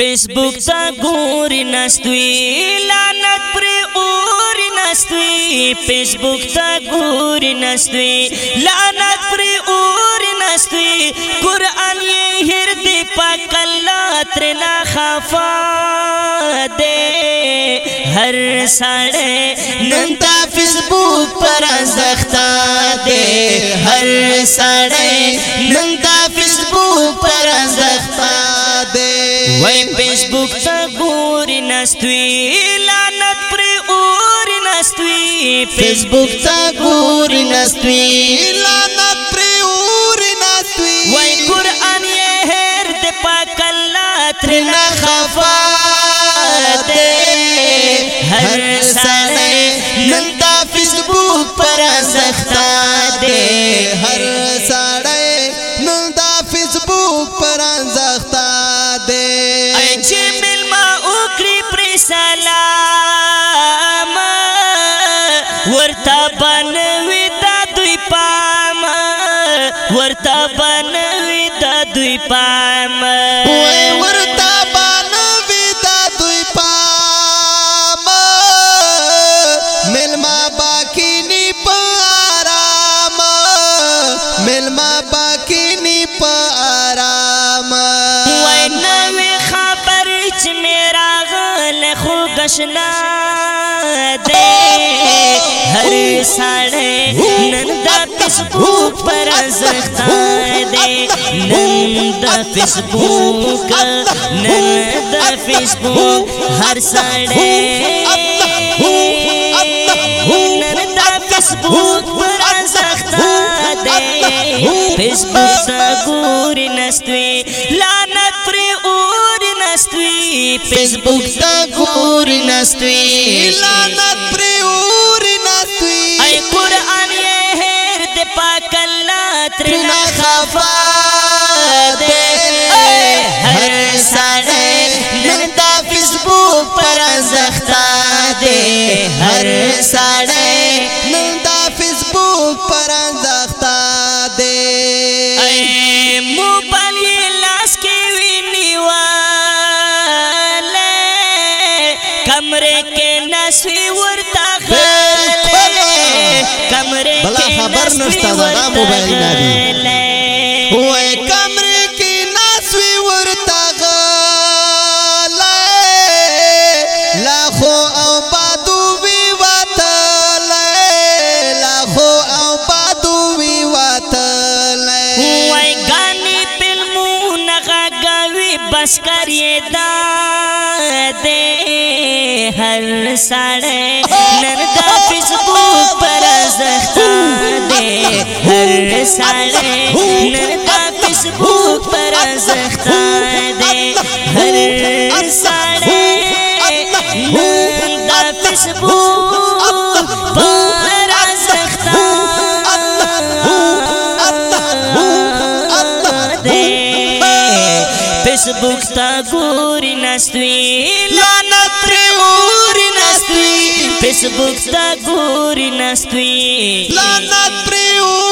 فیس بک تا گوری نستوی لانت پر اوری نستوی فیس بک تا گوری نستوی لانت پر اوری نستوی قرآن یہ ہرد پاک اللہ ترنا خفا دے ہر ساڑے ننتا فیس بک پر ازدختا دے ہر ساڑے ننتا فیس بک پر دے وای فیسبوک ته ګوري نستوي لعنت پر اوري نستوي فیسبوک ته ګوري نستوي لعنت پر اوري نستوي وای قران یې هر د پاک الله تر نه هر سړی نن دا فیسبوک پر زختا دے هر ورتا بنوي دا دوی پام ورتا بنوي دا دوی پام ورتا بنوي دا دوی پام ملما باقي ني پارام ملما باقي ني پارام وای نو خبر چې میرا غل خو گشنا दे हर साड़े नंदा खुशबू पर सख्ता दे नंदा खुशबू का नंदा खुशबू हर साड़े नंदा खुशबू पर दे खुशबू सा नस्तवे लानत प्रे और नस्तवे فیسبوک تا ګور نستوي لعنت پر اور نستوي اي قران یې هر د پاک الله تر نه خفا هر سړی نن دا فیسبوک پر زختا دے هر سړی خبر نشته دا موبایل نه دی وای کمرې کې ناس وی ورتا غلې لا خو او پادو وی وتا لې لا خو او پادو وی وتا لې وای غاني فلمو نه غوي بس کړې دا دې هر سړې نن دا فیسبوک پر هر سړی نن په فیسبوک پر زختا دی هر سړی نن په فیسبوک پر زختا دی فیسبوک تا ګوري نستوي لانا فیسبوک تا ګوري نستوي لعنت پریو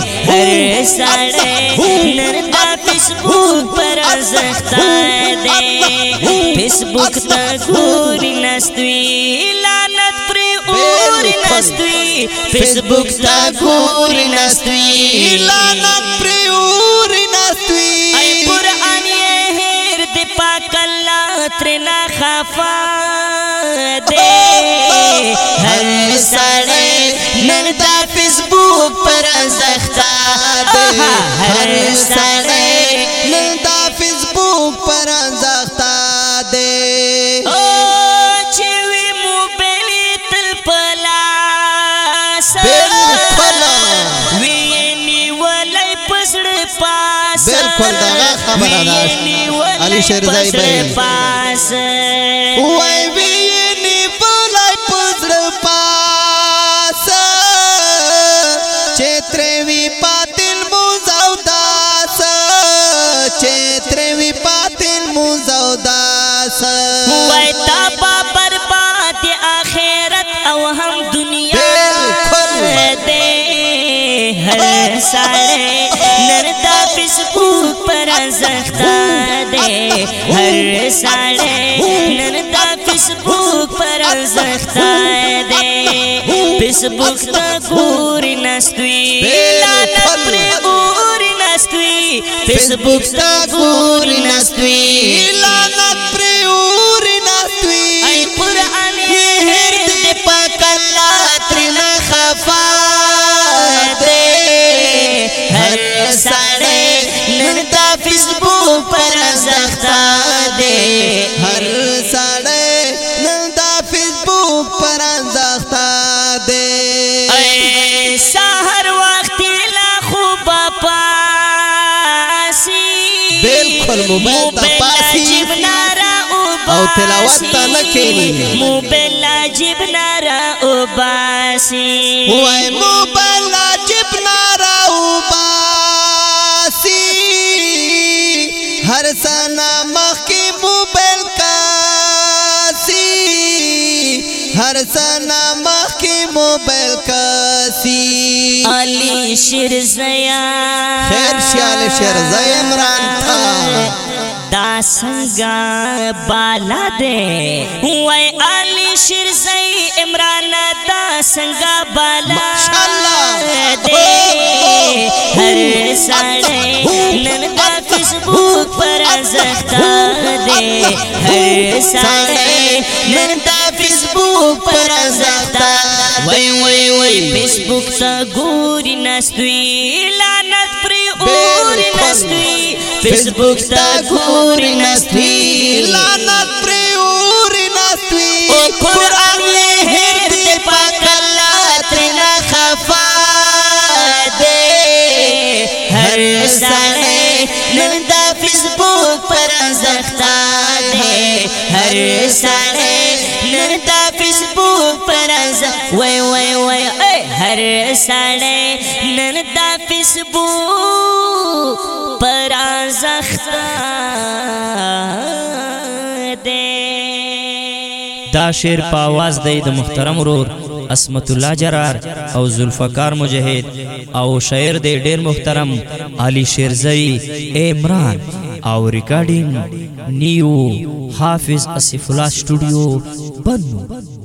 فس بک تورن لالت فش بک تورن سی لالت دپا کل ترنا لکھا سختار هر سړی نن دا فیسبوک پر زختا دی او چې وی موبایل تل پلا بالکل وی نیولای پسړ پاس بالکل دا خبره ده علي شهر زای بای تبا برباد آخرت او هم دنیا دے هر سړی نردا فیسبوک پر زختا دے هر سړی نردا فیسبوک پر زختا دے فیسبوک تا ګور نستوي لعنت پر اور نستوي فیسبوک تا ګور نستوي لعنت پر اور ستا دے ہر سڑے نن دا فیس بک پر انزختا دے اے سہر وقتی لا خوب پاسی بالکل موبائل تا پاسی او تلاوت تا لکینی موبائل لاجب نارا اوباسی وای موبائل لاجب نارا اوباسی هر سنا مخکی موبایل کاسی هر سنا مخکی موبایل کاسی علی شیرزیا خیر شیال شیرزیا عمران تا څنګه بالا دے وای علي شیر زئی عمران دا څنګه بالا دے هر سړی نن دا فیسبوک پر زختا دے هر سړی نن دا فیسبوک پر زختا وای وای وای فیسبوک تا ګوري نستوی لعنت پر اور نستوی فيسبوك تا ګوري نستوي لعنت پر اوري نستوي او قران له دي پاك الله ترنا خفا دي هر سانه نن دا پر زختا دي هر سانه نن دا پر ز وي وي وي هر سړی نن دا فیسبوک پر ازخته دی دا شعر په आवाज دی د محترم ورور اسمت الله جرار او ذوالفقار مجاهد او شاعر دی ډیر محترم علي شیرزوی عمران او ریکارډینګ نیو حافظ اسف الله سټوډیو بنو